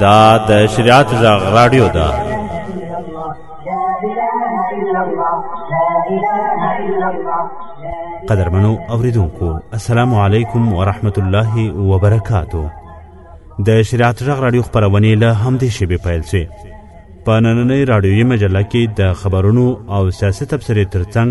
دا د شریعت غږ رادیو ده قدرمنو اوریدونکو السلام علیکم ورحمت الله وبرکاتو د شریعت غږ رادیو خبرونه له همدې شیبې پیل شي په نننۍ رادیویي مجله کې د خبرونو او سیاست تبصرې ترڅنګ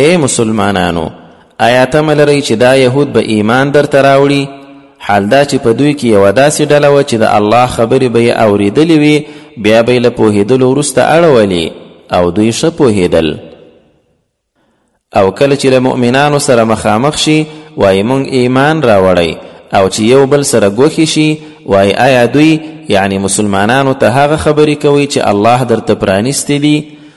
اې مسلمانانو! ایا تمه لرئ چې دا یهود به ایمان درته راوړي؟ حال دا چې په دوی کې یوه داسې ډله وه چې د الله خبرې به یې اورېدلې وي بیا به یې له پوهېدلو وروسته اړولې او دوی ښه پوهېدل او کله چې له مؤمنانو سره مخامخ شي وایي مونږ ایمان راوړی او چې یو بل سره ګوښې شي وایي آیا دوی یعنی مسلمانانو ته هغه خبرې کوي چې الله درته پرانیستې دي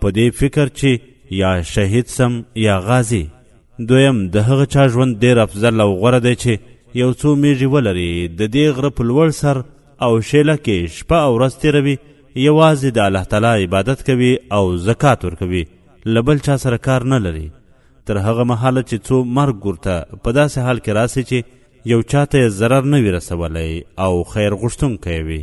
په دې فکر چې یا شهید سم یا غازی دویم د هغه چا ژوند ډیر افضل او غوره دی چې یو څو میږي ولري د دې غره په لوړ سر او شیله کې شپه او ورځ تیروي یوازې د الله تعالی عبادت کوي او زکات ورکوي له بل چا سره کار نه لري تر هغه مهاله چې څو مرګ ورته په داسې حال کې راسي چې یو چاته یې ضرر نه وي رسولی او خیر غوښتونکی وي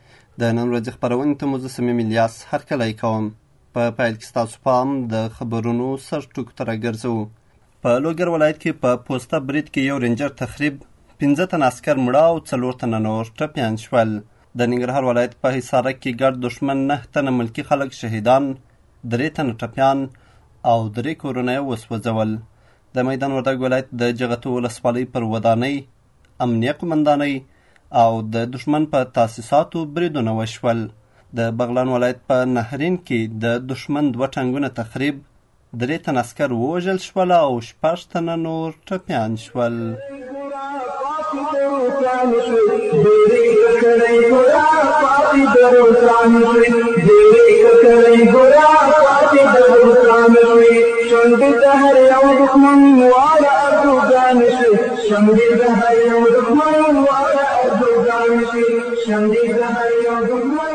د نن ورځې خپرونې ته مو زه صمیم الیاس هرکلی کوم په پیل کې ستاسو پام د خبرونو سر ټکو ته راګرځوو په لوګر ولایت کې په پوسته برید کې یو رینجر تخریب پنځه تنه عسکر مړه او څلور تنه نور ټپیان شول د ننګرهار ولایت په حصارک کې ګډ دښمن نه تنه ملکي خلک شهیدان درې تنه ټپیان او درې کورونه یې وسوځول د میدان وردګ ولایت د جغتو ولسوالۍ پر ودانۍ امنیه قومندانۍ او د دښمن په تاسیساتو بریدونه وشول. د بغلان ولایت په نهرین کې د دښمن دوه ټانګونه تخریب، درې تن عسکر ووژل شول او شپږ تنه نور ټپیان شول. شمدي زهر یو دښمن واړه ارزوګان شي شمدي زهر یو دښمن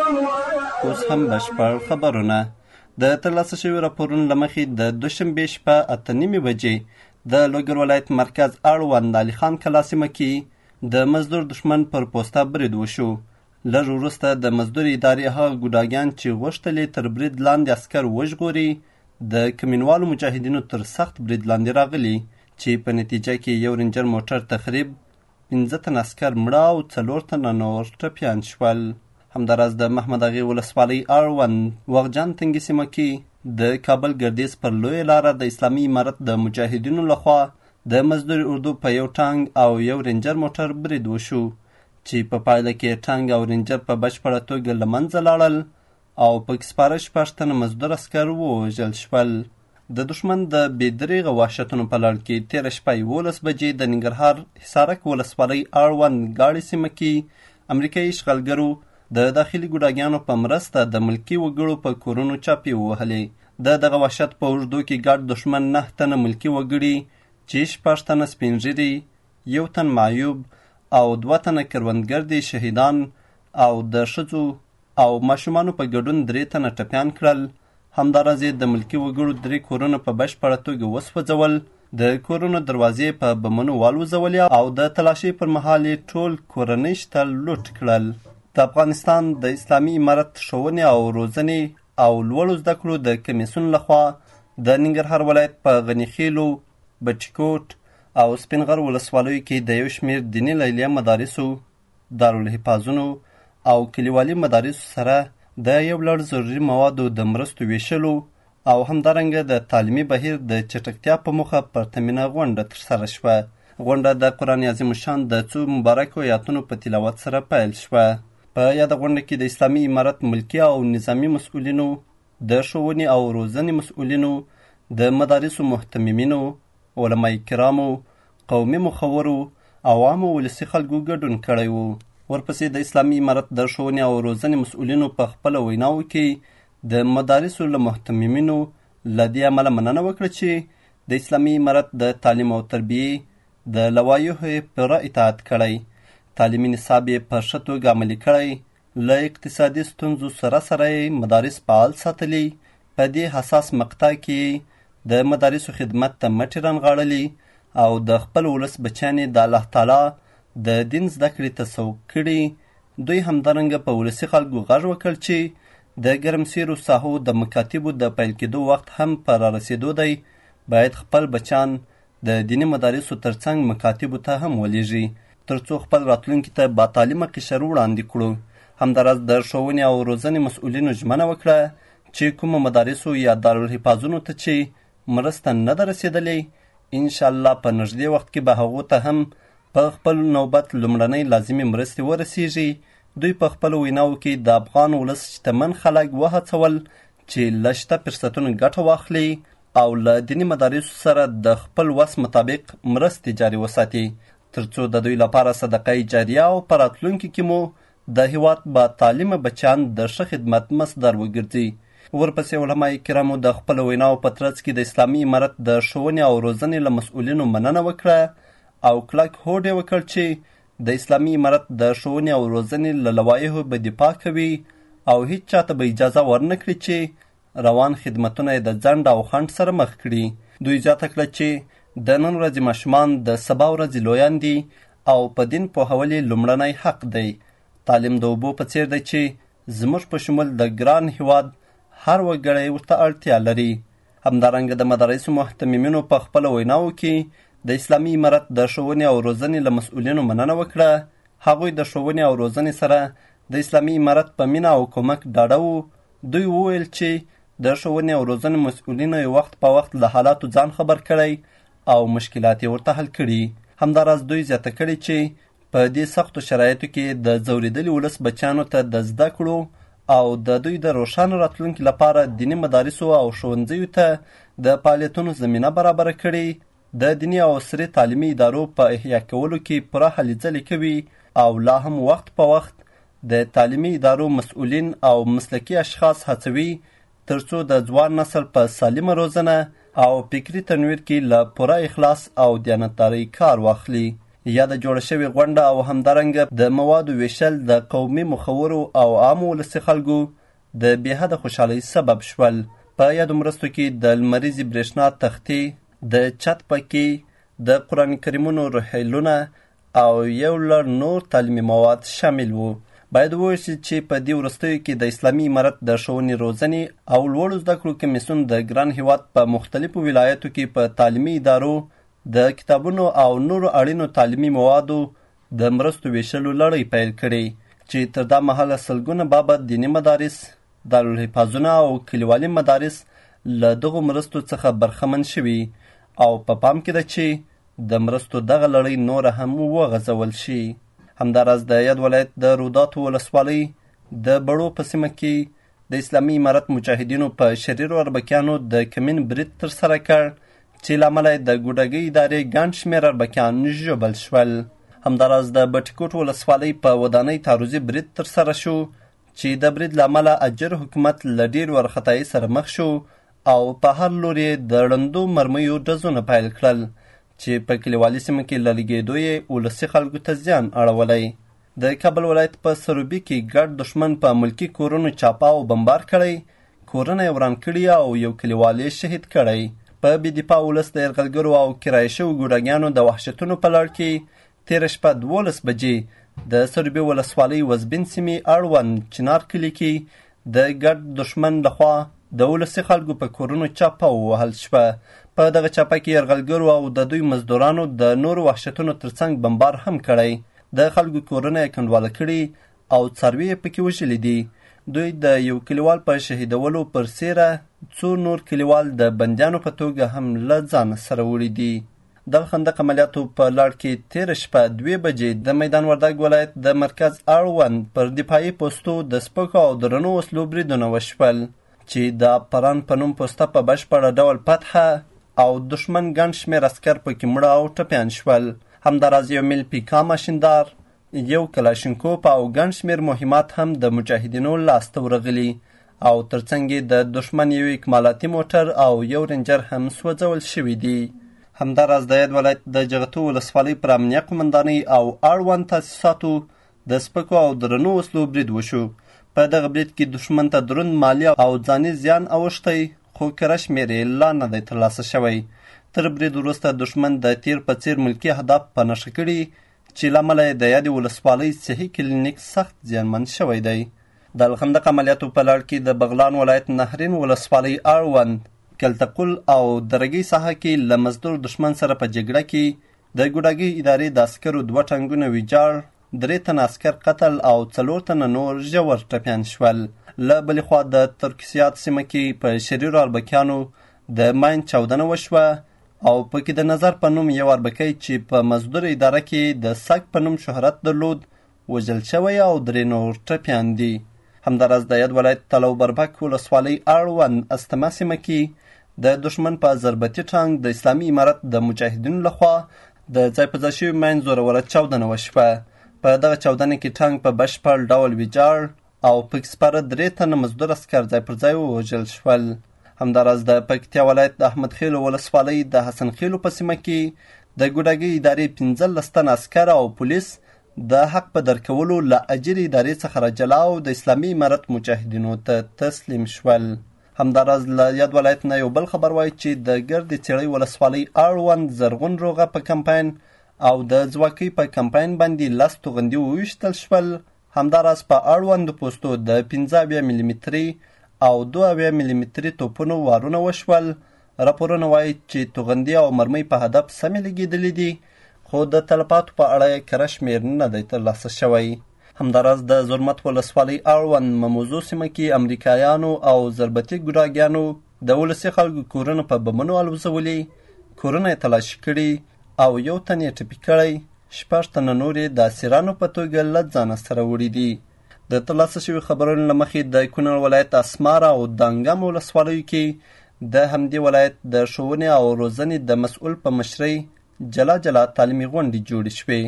اوس هم بشپړ خبرونه د ترلاسه شوي راپورونو له مخې د دوشنبې شپه اته نیمې بجې د لوګر ولایت مرکز اړوند علي خان کلا سیمه کې د مزدور دښمن پر پوسته برید وشو لږ وروسته د مزدور ادارې هغه ګوډاګیان چې غوښتل یې تر برید لاندې عسکر وژغوري د کمینوالو مجاهدینو تر سخت برید لاندې راغلي چې په نتیجه کې یو رینجر موټر تخریب پنځه تن عسکر مړه او څلور تنه نور ټپیان شول همداراز د محمد اغې ولسوالۍ اړوند وغجان تنګي سیمه کې د کابل ګردیز پر لویه لاره د اسلامي امارت د مجاهدینو لخوا د مزدوري اردو په یو ټانګ او یو رینجر موټر برید وشو چې په پایله کې ټانګ او رینجر په بشپړه توګه له منځه لاړل او پکې سپاره شپږ تنه مزدور عسکر ووژل شول. د دښمن د بې دریغه وحشتونو په لړ کې تېره شپه یولس بجې د ننګرهار حصارک ولسوالۍ اړوند ګاړې سیمه کې امریکایي اشغالګرو د داخلي ګوډاګیانو په مرسته د ملکي وګړو په کورونو چاپې ووهلې د دغه وحشت په اوږدو کې ګډ دښمن نه تنه ملکي وګړي چې شپږ تنه سپینږیري یو تن معیوب او دوه تنه کروندګر دي شهیدان او د ښځو او ماشومانو په ګډون درې تنه ټپیان کړل، همداراز یې د ملکي وګړو درې کورونه په بشپړه توګه وسوځول، د کورونو دروازې یې په بمونو والوځولې او د تلاشۍ پر مهال یې ټول کورنۍ شته لوټ کړل. د افغانستان د اسلامي امارت ښوونې او روزنې او لوړو زده کړو د کمیسیون لخوا د ننګرهار ولایت په غني خیلو، بټي کوټ او سپین غر ولسوالیو کې د یو شمېر دیني لیلیه مدارسو دارالحفاظونو او کلیوالي مدارسو سره د یو لړ ضروري موادو د مرستو ویشلو او همدارنګه د تعلیمي بهیر د چټکتیا په موخه پرتمینه غونډه ترسره شوه غونډه د قرآن عظیم الشان د څو مبارکو آیاتونو په تلاوت سره پیل شوه په یاده غونډه کې د اسلامي امارت ملکی او نظامی مسؤلینو د ښوونې او روزنې مسؤلینو د مدارسو مهتممینو علماء کرامو، قومي مخورو، عوامو ولسي خلکو ګډون کړی و. ورپسې د اسلامي امارت د ښوونې او روزنې مسؤلینو په خپل ویناو کې د مدارسو له مهتممینو له دې امله مننه وکړه چې د اسلامي امارت د تعلیم او تربیې د لوایحو یې پوره اطاعت کړی، تعلیمي نصاب یې په ښه توګه عملي کړی له اقتصادي ستونزو سره سره یې مدارس فعال ساتلي، په دې حساس مقطع کې یې د مدارسو خدمت ته مټې رانغاړلي او د خپل ولس بچیان یې د الله تعالی د دین زده کړې ته سوق کړي دوی همدارنګه په ولسي خلکو غږ وکړ چې د ګرمسیرو ساحو د مکاتبو د پیل کېدو وخت هم په رارسېدو دی باید خپل بچان د دیني مدارسو تر څنګ مکاتبو ته هم ولېږي تر څو خپل راتلونکي ته با تعلیمه قشر وړاندې کړو همداراز د ښوونې او روزنې مسؤلینو ژمنه وکړه چې کومو مدارسو یا دارالحفاظونو ته چې مرسته نه ده رسېدلې انشاءالله په نږدې وخت کې به هغو ته هم په خپل نوبت لومړنۍ لازمې مرستې ورسیږي دوی په خپلو ویناوو کې د افغان ولس شتمن خلک وهڅول چې له شته فرصتونو ګټه واخلي او له دیني مدارسو سره د خپل وس مطابق مرستې جاري وساتي ترڅو د دوی لپاره صدقه جاریه او په راتلونکي کې مو د هیواد با تعلیمه بچیان د ښه خدمت مصدر وګرځي ورپسې علما کرامو د خپل ویناو په ترڅ کې د اسلامي امارت د ښوونې او روزنې له مسؤلینو مننه وکړه او کلک هوډ یې وکړ چې د اسلامي امارت د ښوونې او روزنې له لوایحو به دفاع کوي او هیڅ چاته به اجازه ورنه کړي چې روان خدمتونه یې د ځنډ او خنډ سره مخ کړي. دوی زیاته کړه چې د نن ورځې ماشومان د سبا ورځې لویان دي او په دین پوهول یې لومړنی حق دی. تعلیم د اوبو په څیر دی چې زموږ په شمول د ګران هیواد هر وګړی ورته اړتیا لري. همدارنګه د مدارسو محتممینو په خپل ویناو کې د اسلامي امارت د ښوونې او روزنې له مسؤلینو مننه وکړه هغوی د ښوونې او روزنې سره د اسلامي امارت په مینه او کومک ډاډه وو دوی وویل چې د ښوونې او روزنې مسؤلینو یې وخت په وخت له حالاتو ځان خبر کړی او مشکلات یې ورته حل کړي همداراز دوی زیاته کړې چې په دې سختو شرایطو کې د ځورېدلي ولس بچیانو ته د زده کړو او د دوی د روښانه راتلونکي لپاره دیني مدارسو او ښوونځیو ته د فعالیتونو زمینه برابره کړې د دیني او عصري تعلیمي ادارو په احیا کولو کې پوره هلې ځلې کوي او لا هم وخت په وخت د تعلیمي ادارو مسؤلین او مسلکي اشخاص هڅوي ترڅو د ځوان نسل په سالمه روزنه او فکري تنویر کې له پوره اخلاص او دیانتدارۍ کار واخلي یاده جوړه شوې غونډه او همدارنګه د موادو ویشل د قومي مخورو او عامو ولسي خلکو د بې حده خوشحالۍ سبب شول. په یادو مرستو کې د لمریزې برېښنا تختې، د چت پکې، د قرآن کریمونو رحیلونه او یو لړ نور تعلیمي مواد شامل وو. باید وویل شي چې په دې وروستیو کې د اسلامي امارت د ښوونې روزنې او لوړو زده کړو کمیسیون د ګران هیواد په مختلفو ولایتو کې په تعلیمي ادارو د کتابونو او نورو اړینو تعلیمي موادو د مرستو وېشلو لړۍ پیل کړې چې تر دا مهاله سلګونه بابه دیني مدارس، دارالحفاظونه او کلیوالي مدارس له دغو مرستو څخه برخمن شوي او په پام کې ده چې د مرستو دغه لړۍ نوره هم وغځول شي. همداراز د یاد ولایت د روداتو ولسوالۍ د بړو په سیمه کې د اسلامي امارت مجاهدینو په شریرو اربکیانو د کمین برید ترسره کړ چې له امله د ګوډاګۍ ادارې ګڼ شمېر اربکیان ژوبل شول همداراز د بټيکوټ ولسوالۍ په ودانۍ تعرضي برید ترسره شو چې د برید له امله اجر حکومت له ډېر وارخطایۍ سره مخ شو او په هر لور یې د ړندو مرمیو ډزونه پیل کړل چې په کلیوالي سیمو کې له لګېدو یې ولسي خلکو ته زیان اړولی د کابل ولایت په سروبي کې ګډ دښمن په ملکي کورونو چاپاو بمبار کړی، کورونه یې وران کړي او یو کلیوال یې شهید کړی. په بې دفاع ولس د یرغلګرو او کرایه شوو ګوډاګیانو د وحشتونو په لړ کې تېره شپه دولس بجې د سروبي ولسوالۍ وزبین سیمې اړوند چنار کلي کې د ګډ دښمن لخوا د ولسي خلکو په کورونو چاپه ووهل شوه په دغه چاپه کې یرغلګرو او د دوی مزدورانو د نورو وحشتونو ترڅنګ بمبار هم کړی د خلکو کورونه یې کنډواله کړي او څاروي یې پکې وژلي دي دوی د یو کلیوال په شهیدولو پر سیره څو نور کلیوال د بندیانو په توګه هم له ځانه سره وړي دي دغه خندق عملیاتو په لړ کې تېره شپه دوې بجې د میدان وردګ ولایت د مرکز اړوند پر دفاعي پوستو د سپکو او درنو وسلو بریدونه وشول چې د پران په نوم پوسته په بشپړه ډول فتحه او دښمن ګڼ شمېر عسکر پکې مړه او ټپیان شول همداراز یو میل پیکا ماشیندار یو کلاشینکوپ او ګڼ شمېر مهمات هم د مجاهدینو لاس ته ورغلي او ترڅنګ یې د دښمن یو اکمالاتي موټر او یو رنجر هم سوځول شوي دي همداراز د یاد ولایت د جغتو ولسوالۍ پر امنیه قومندانۍ او اړوند تاسیساتو د سپکو او درنو وسلو برید وشو په دغه برید کې دښمن ته دروند مالی او ځاني زیان اوښتی خو کره شمېر یې لا نه دی ترلاسه شوی تر برید وروسته دښمن د تیر په څیر ملکي اهداف په نښه کړي چې له امله یې د یادې ولسوالۍ صحي کلینیک سخت زیانمن شوی دی د الخندق عملیاتو په لړ کې د بغلان ولایت نهرین ولسوالۍ اړوند کلتقل او درګۍ ساحه کې له مزدور دښمن سره په جګړه کې د ګوډاګۍ ادارې د عسکرو دوه ټانګونه ویجاړ درې تنه عسکر قتل او څلور تنه نور ژور ټپیان شول له بلې خوا د ترکسیات سیمه کې په شریرو اربکیانو د ماین چاودنه وشوه او په کې د نظر په نوم یو اربکی چې په مزدور اداره کې د سګ په نوم شهرت درلود وژل شوی او درې نور ټپیان دي همداراز د یاد ولایت تلو بربک ولسوالۍ اړوند استمه سیمه کې د دښمن په ضربتي ټانګ د اسلامي امارت د مجاهدینو لخوا د ځای په ځای شوي مین زوروره چاودنه وشوه په دغه چاودنه کې ټانګ په بشپړ ډول ویجاړ او پکې سپاره درې تنه مزدور عسکر ځای پر ځای ووژل شول. همداراز د پکتیا ولایت د احمد خېلو ولسوالۍ د حسن خېلو په سیمه کې د ګوډاګۍ ادارې پنځلس تنه عسکر او پولیس د حق په درکولو له اجرې ادارې څخه راجلا او د اسلامي امارت مجاهدینو ته تسلیم شول همداراز له یاد ولایت نه یو بل خبر وایي چې د ګردې څېړۍ ولسوالۍ اړوند زرغون روغه په کمپاین او د ځواکۍ په کمپاین باندې لس توغندي وویشتل شول همداراز په اړوندو پوستو د پنځه اویا ملي متري او دوه اویا ملي متري توپونو وارونه وشول راپورونه وایي چې توغندي او مرمۍ په هدف سمې لګېدلې دي خو د تلفاتو په اړه یې کره شمېر نه دی ترلاسه شوی همداراز د زرمت ولسوالۍ اړوند مموزو سیمه کې امریکایانو او ضربتي ګوډاګیانو د ولسي خلکو کورونه په بمونو الوزولي، کورونه یې تلاشي کړي او یو تن یې ټپي کړی، شپږ تنه نور یې د اسیرانو په توګه له ځانه سره وړي دي. د ترلاسه شوي خبرونو له مخې د کونړ ولایت اسمار او دانګام ولسوالیو کې د همدې ولایت د ښوونې او روزنې د مسؤل په مشرۍ جلا جلا تعلیمي غونډې جوړې شوې.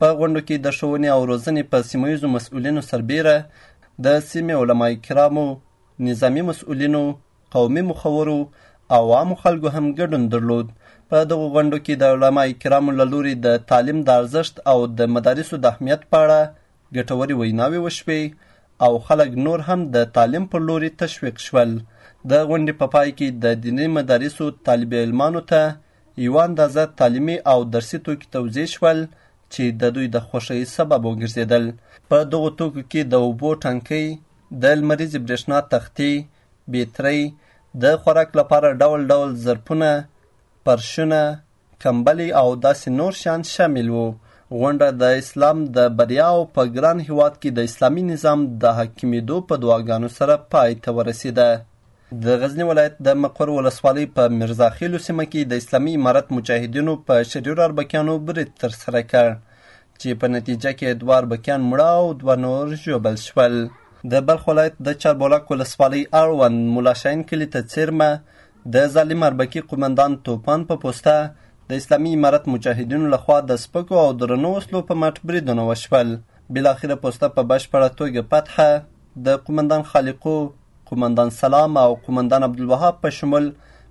په غونډو کې د ښوونې او روزنې په سیمه ییزو مسؤلینو سربیره د سیمې علما کرامو نظامي مسؤلینو، قومي مخورو او عامو خلکو هم ګډون درلود. په دغو غونډو کې د علماء کرامو له لوري د تعلیم د ارزښت او د مدارسو د اهمیت په اړه ګټورې ویناوې وشوې او خلک نور هم د تعلیم پر لوري تشویق شول. د غونډې په پای کې د دیني مدارسو طالب علمانو ته یوه اندازه تعلیمي او درسي توکي توزیع شول چې د دوی د خوښۍ سبب وګرځېدل. په دغو توکو کې د اوبو ټانکۍ، د لمریزې برېښنا تختې، بیترۍ، د خوراک لپاره ډول ډول ظرفونه، پرشونه، کمبلې او داسې نور شیان شامل وو. غونډه د اسلام د بریا او په ګران هیواد کې د اسلامي نظام د حاکمېدو په دعاګانو سره پای ته ورسېده. د غزني ولایت د مقر ولسوالۍ په میرزاخیلو سیمه کې د اسلامي امارت مجاهدینو په شریراربکیانو برید ترسره کړ. چې په نتیجه کې دوه اربکیان مړه او دوه نور ژوبل شول د بلخ ولایت د چاربولک ولسوالۍ اړوند ملاشاین کلي ته څیرمه د ظالم اربکي قومندان توپان په پوسته د اسلامي امارت مجاهدینو لخوا د سپکو او درنو وسلو په مټ بریدونه وشول بلاخره پوسته په بشپړه توګه فتحه د قومندان خالقو قومندان سلام او قومندان عبدالوهاب په شمول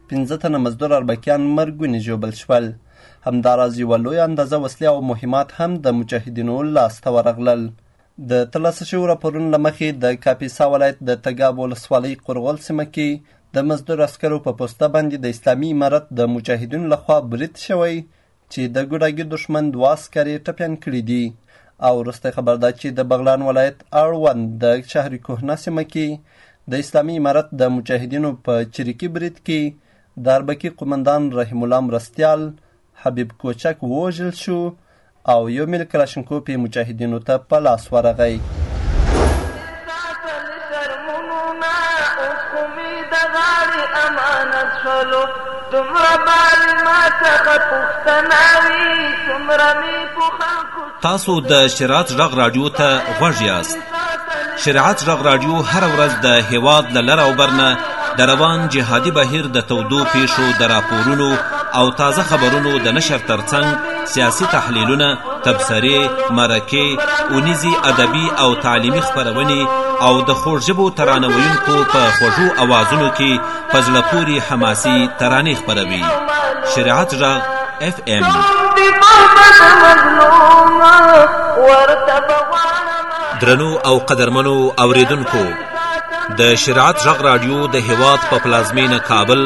پنځه تنه مزدور اربکیان مرګوني ژوبل شول همداراز یوه لویه اندازه وسلې او مهمات هم د مجاهدینو لاس ته ورغلل. د ترلاسه شوو راپورونو له مخې د کاپیسا ولایت د تګاب ولسوالۍ قرغول سیمه کې د مزدور عسکرو په پوسته باندې د اسلامي امارت د مجاهدینو لخوا برید شوی چې د ګوډاګي دښمن دوه عسکر یې ټپیان کړي دي او وروستی خبر دا چې د بغلان ولایت اړوند د شهر کوهنه سیمه کې د اسلامي امارت د مجاهدینو په چریکي برید کې د اربکي قومندان رحیم الله مرستیال حبیب کوچک ووژل شو او یو ملي کلاشینکوف یې مجاهدینو ته په لاس ورغی. تاسو د شریعت غږ رادیو ته غوږ یاست شریعت غږ رادیو هره ورځ د هیواد له لر او برنه د روان جهادي بهیر د تودو پیښو د راپورونو او تازه خبرونو د نشر ترڅنګ سیاسي تحلیلونه تبصرې مرکې اونیزي ادبي او تعلیمي خپرونې او د خوږ ژبو ترانه ویونکو په خوږو اوازونو کې په زړه پورې حماسي ترانې خپروي شریعت غږ اف ام درنو او قدرمنو اوریدونکو د شریعت غږ رادیو د هیواد په پلازمینه کابل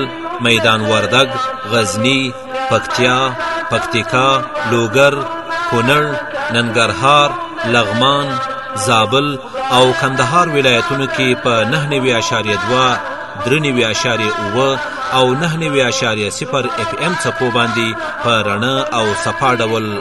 میدان وردګ غزنی پکتیا، پکتیکا، لوګر، کونړ، ننګرهار، لغمان، زابل او کندهار ولایتونو کې په 99.2 93.9 او 99.0 اف ام څپو باندې په رڼه او سپا ډول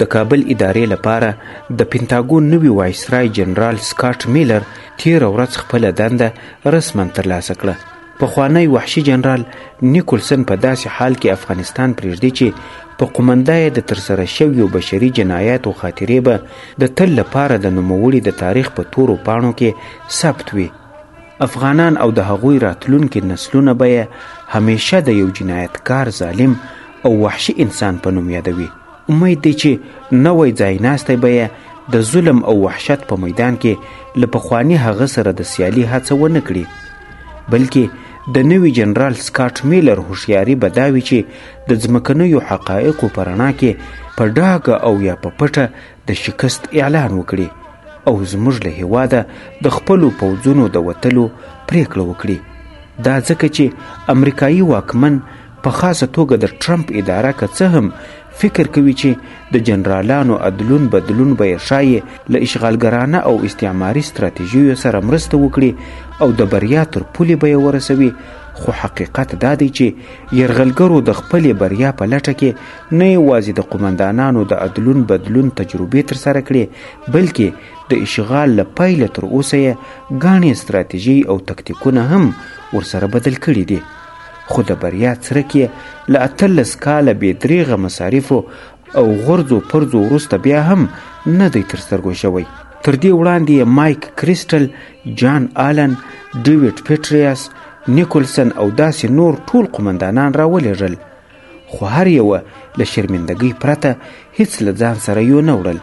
د کابل ادارې لپاره د پنتاګون نوي وایسرای جنرال سکاټ میلر تیره ورځ خپله دنده رسما ترلاسه کړه پخوانی وحشي جنرال نیکولسن په داسې حال کې افغانستان پرېږدي چې په قومنده یې د ترسره شویو بشري جنایاتو خاطرې به د تل لپاره د نوموړي د تاریخ په تورو پاڼو کې ثبت وي افغانان او د هغوی راتلونکي نسلونه به یې همیشه د یو جنایتکار ظالم او وحشي انسان په نوم یادوي امید دی چې نوی ځایناستی به یې د ظلم او وحشت په میدان کې له پخواني هغه سره د سیالي هڅه ونه کړي بلکې د نوي جنرال سکاټ میلر هوښیاري به دا وي چې د ځمکنیو حقایقو په رڼا کې په ډاګه او یا په پټه د شکست اعلان وکړي او زموږ له هیواده د خپلو پوځونو د وتلو پریکړه وکړي دا ځکه چې امریکایي واکمن په خاصه توګه د ټرمپ اداره که څه هم فکر کوي چې د جنرالانو ادلون بدلون به یې ښایي له اشغالګرانه او استعماري ستراتیژیو سره مرسته وکړي او د بریا تر پولې به یې ورسوي خو حقیقت دا دی چې یرغلګرو د خپلې بریا په لټه کې نه یوازې د قومندانانو د عدلون بدلون تجربې ترسره کړې بلکې د اشغال له پیله تر اوسه یې ګڼې ستراتیژۍ او تکتیکونه هم ورسره بدل کړي دي خو د بریا څرک یې له اتلس کاله بې دریغه مصارفو او غورځو پرځو وروسته بیا هم نه دی تر سترګو شوی تر دې وړاندې یې مایک کریسټل جان آلن ډیویډ پیټریاس نیکولسن او داسې نور ټول قومندانان راولېږل خو هر یوه له شرمندګۍ پرته هیڅ له ځان سره یو نه وړل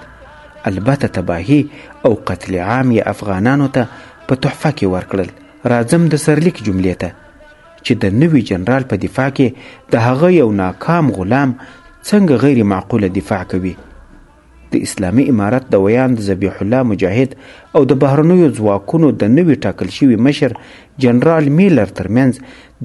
البته تباهي او قتل عام یې افغانانو ته په تحفه کې ورکړل راځم د سرلیک جملې ته چې د نوي جنرال په دفاع کې د هغه یو ناکام غلام څنګه غیر معقوله دفاع کوي د اسلامي امارت د ویاند ذبیح الله مجاهد او د بهرنیو ځواکونو د نوي ټاکل شوي مشر جنرال میلر ترمنځ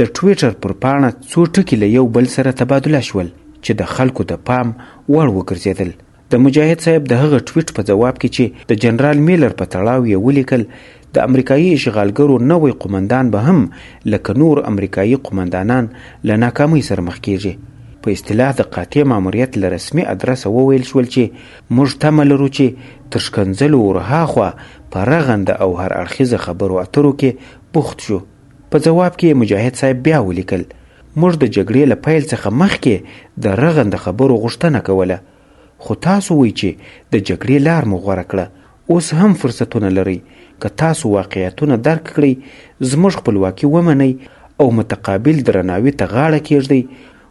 د ټویټر پر پاڼه څو ټکي له یو بل سره تبادله شول چې د خلکو د پام وړ وګرځېدل د مجاهد صاحب د هغه ټویټ په ځواب کې چې د جنرال میلر په تړاو یې ولیکل د امریکایي اشغالګرو نوی قومندان به هم لکه نور امریکایي قومندانان له ناکامۍ سره مخ کیږي په اصطلاح د قاطع ماموریت له رسمي ادرسه وویل شول چې موږ تمه لرو چې تر ښکنځلو ورهاخوا په رغنده او هر اړخیزه خبرو اترو کې بوخت شو په ځواب کې یې مجاهد صاحب بیا ولیکل، موږ د جګړې له پیل څخه مخکې د رغنده خبرو غوښتنه کوله، خو تاسو وئ چې د جګړې لار مو غوره کړه، اوس هم فرصتونه لرئ، که تاسو واقعیتونه درک کړئ، زموږ خپلواکي ومنئ او متقابل درناوي ته غاړه کېږدئ،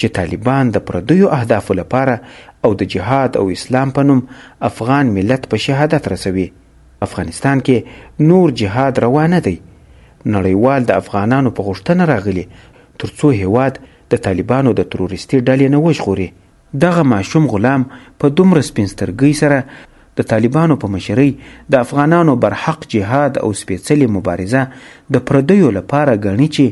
چې طالبان د پردیو اهدافو لپاره او د جهاد او اسلام په نوم افغان ملت په شهادت رسوي افغانستان کې نور جهاد روا نه دی نړیوال د افغانانو په غوښتنه راغلي ترڅو هیواد د طالبانو د تروریستي ډلې نه وژغوري دغه ماشوم غلام په دومره سپینسترګۍ سره د طالبانو په مشرۍ د افغانانو برحق جهاد او سپېڅلې مبارزه د پردیو لپاره ګڼي چې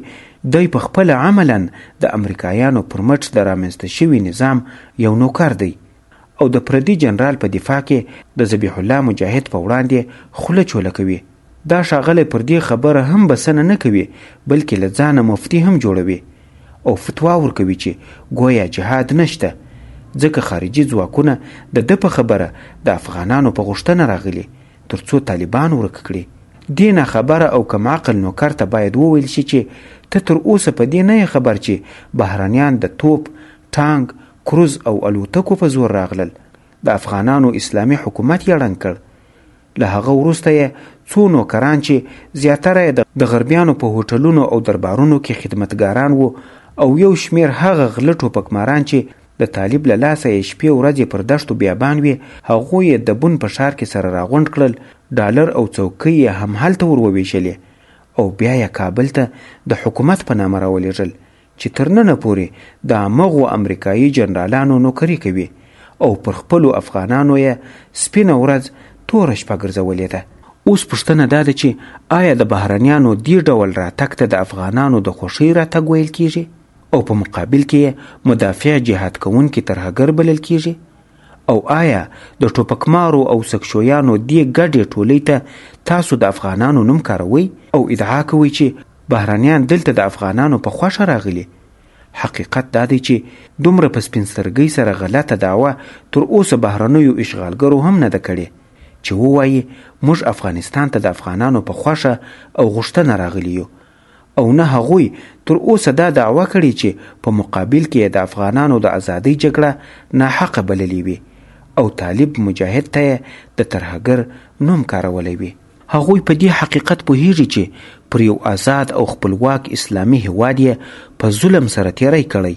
دی په خپله عملا د امریکایانو پر مټ د رامنځته شوي نظام یو نوکر دی او د پردي جنرال په دفاع کې د ذبیح الله مجاهد په وړاندې خوله چوله کوي. دا ښاغلی پر دې خبره هم بسنه نه کوي بلکې له ځانه مفتي هم جوړوي او فتوا ورکوي چې ګویا جهاد نشته ځکه خارجي ځواکونه د ده په خبره د افغانانو په غوښتنه راغلي تر څو طالبان ورک کړي دې ناخبره او کم عقل نوکر ته باید وویل شي چې ته تر اوسه په دې نه یې خبر چې بهرنیان د توپ، ټانک، کروز او الوتکو په زور راغلل د افغانانو اسلامي حکومت یې ړنګ کړ له هغه وروسته یې څو نوکران چې زیاتره یې د غربیانو په هوټلونو او دربارونو کې خدمتګاران وو او یو شمیر هغه غله ټوپکماران چې د طالب له لاسه یې شپې ورځې پر دښتو بیابان وي هغوی یې د بن په ښار کې سره راغونډ کړل ډالر او څوکۍ یې هم هلته ور وویشلې او بیا یې کابل ته د حکومت په نامه راولېږل چې تر ننه پورې د همغو امریکایي جنرالانو نوکري کوي او پر خپلو افغانانو یې سپینه ورځ توره شپه ګرځولې ده. اوس پوښتنه دا ده چې آیا د بهرنیانو دې ډول راتګ ته د افغانانو د خوښۍ راتګ ویل کېږي او په مقابل کې یې مدافع جهاد کوونکي ترهګر بلل کېږي؟ او آیا د ټوپکمارو او سکشویانو دې ګډې ټولۍ ته تاسو د افغانانو نوم کاروئ او ادعا کوئ چې بهرنیان دلته د افغانانو په خوښه راغلي حقیقت دا دی چې دومره په سپین سترګۍ سره غلطه دعوه تر اوسه بهرنیو اشغالګرو هم نه ده کړې چې ووایي موږ افغانستان ته د افغانانو په خوښه او غوښتنه راغلي یو او نه هغوی تر اوسه دا دعوه کړې چې په مقابل کې یې د افغانانو د ازادۍ جګړه ناحقه بللې وي او طالب مجاهد ته یې د ترهګر نوم کارولی وي. هغوی په دې حقیقت پوهېږي چې پر یو ازاد او خپلواک اسلامي هېواد یې په ظلم سره تېری کړی،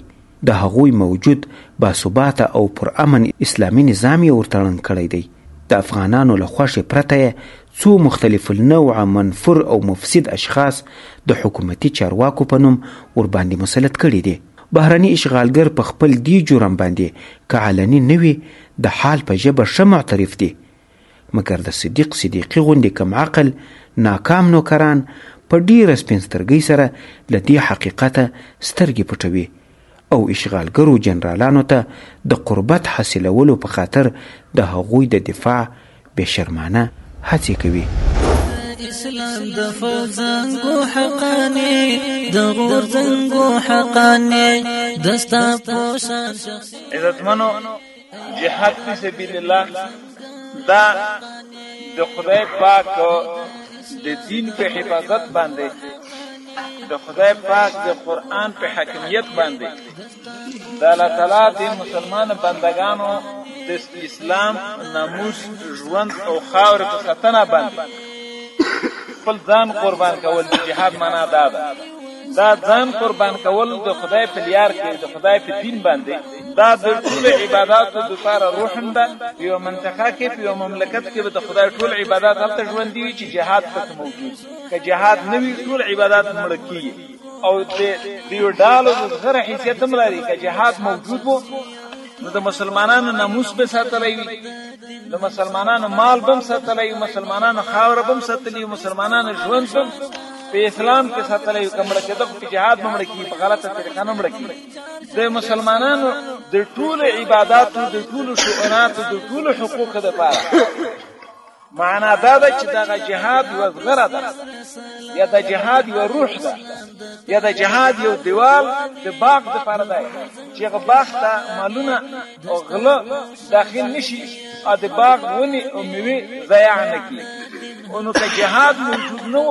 د هغوی موجود باثباته او پر امن اسلامي نظام یې ورته ړنګ کړی دی د افغانانو له خوښې پرته یې څو مختلف النوع منفور او مفسد اشخاص د حکومتي چارواکو په نوم ورباندې مسلط کړي دي بهرني اشغالګر په خپل دې جرم باندې که علني نه وي د حال په ژبه ښه معترف دي مګر د صدیق صدیقي غوندې کم عقل ناکام نوکران په ډیره سپینسترګۍ سره له دې حقیقته سترګې پټوي او اشغالګرو جنرالانو ته د قربت حاصلولو په خاطر د هغوی د دفاع بې شرمانه هڅې کوي اسلام د فزنګو حقانه د غور زنګو حقانه دستا پوشان شخصي عزتمنو جهاد فی سبیل الله دا د خدای پاک د دین په حفاظت باندې د خدای پاک د قران په حاکمیت باندې د الله تعالی د مسلمان بندگانو د اسلام ناموس ژوند او خاور په ساتنه باندې خپل ځان قربان کول د جهاد معنا دا ده دا ځان قربان کول د خدای په لیار کې د خدای په دین باندې دا د ټول عبادتو د لپاره روحن ده یو منطقه کې په یو مملکت کې به د خدای ټول عبادت هلته ژوند دی چې جهاد پکې موجود که جهاد نه وي ټول عبادت مړ کیږي او د دیو ډالو د غره حیثیت هم لري که جهاد موجود وو نو د مسلمانانو ناموس به ساتلی وي د مسلمانانو مال بم ساتلی مسلمانانو خاور بم ساتلی مسلمانانو ژوند بم په اسلام کې ساتلی کومړه کې د جهاد مړ کی په غلطه طریقه نه مړ کی د مسلمانانو د ټول عبادتو د ټول شؤوناتو د ټول حقوق د پاره معنا دا ده چې دغه جهاد یو زغره ده یا د جهاد یو روح ده یا د جهاد یو دیوال د باغ د پاره ده چې هغه باغ ته مالونه او غله داخل نشي او د باغ ونی او میوه ضایع نه کړي او نو که جهاد موجود نو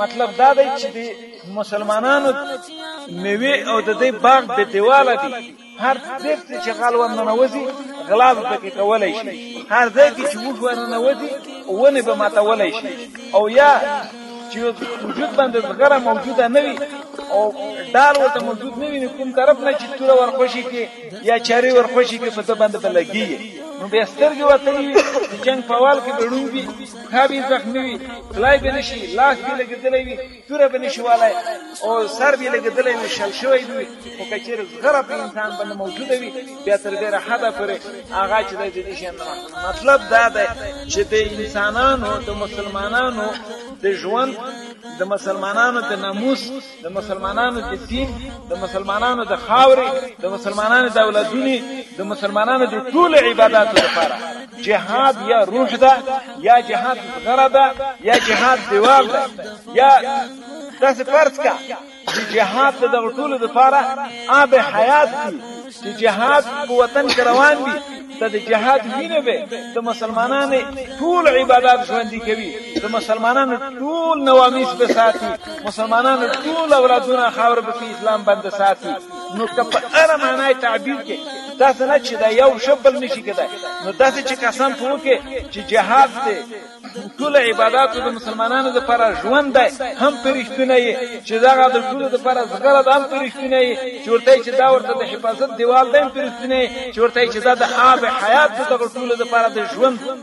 مطلب دا دی چې مسلمانانو میوه او د دې باغ به دیواله دي هر څه چې غل ورننه وځي غلا به پکې کولای شي هر ځای کې چې وښ ورننه وځي ونه به ماتولای شي او یا چې وجود باندې زغره موجوده نه وي او دار ورته موجود نه وي کوم طرف نه چې توره ورخوشي کې یا چاري ورخوشي کې په څه باندې بلګي نو بیا سترګې وته وي جنگ په وال کې ډړوي خابي زخمي وي لای به نشي لاس کې لګېدلې وي توره به نشي والای او سر به لګدلې نو شل شوی وي او کچیر زغره په انسان باندې موجوده وي بیا تر ډیره حده پورې هغه چې د دې شي مطلب دا دی چې د انسانانو د مسلمانانو د ژوند د مسلمانانو د ناموس د مسلمانانو د دین د مسلمانانو د خاورې د مسلمانانو د اولادونی د مسلمانانو د ټول عبادتو لپاره جهاد یا روح ده یا جهاد غره ده یا جهاد دیوال ده یا تاسو فرض کا چې جهاد د دغه ټولو لپاره آب حیات دي چې جهاد په وطن کې روان دي ته د جهاد وینه به د مسلمانانو ټول عبادت ژوندۍ کوي د مسلمانانو ټول نوامیس به ساتي مسلمانانو ټول اولادونه خاور به اسلام باندې ساتي نو که په هره معنای تعبیر کې داسې نه چې دا یو ښه بل نشي کېدای نو داسې چې قسم په وکړي چې جهاد دی ټول عبادات د مسلمانانو لپاره ژوند دی هم پرشتونه یې چې دا د ټول لپاره زغره ده هم پرشتونه یې چې ورته چې دا ورته د حفاظت دیوال دی هم پرشتونه یې چې ورته چې دا د آب حیات د ټول لپاره د ژوند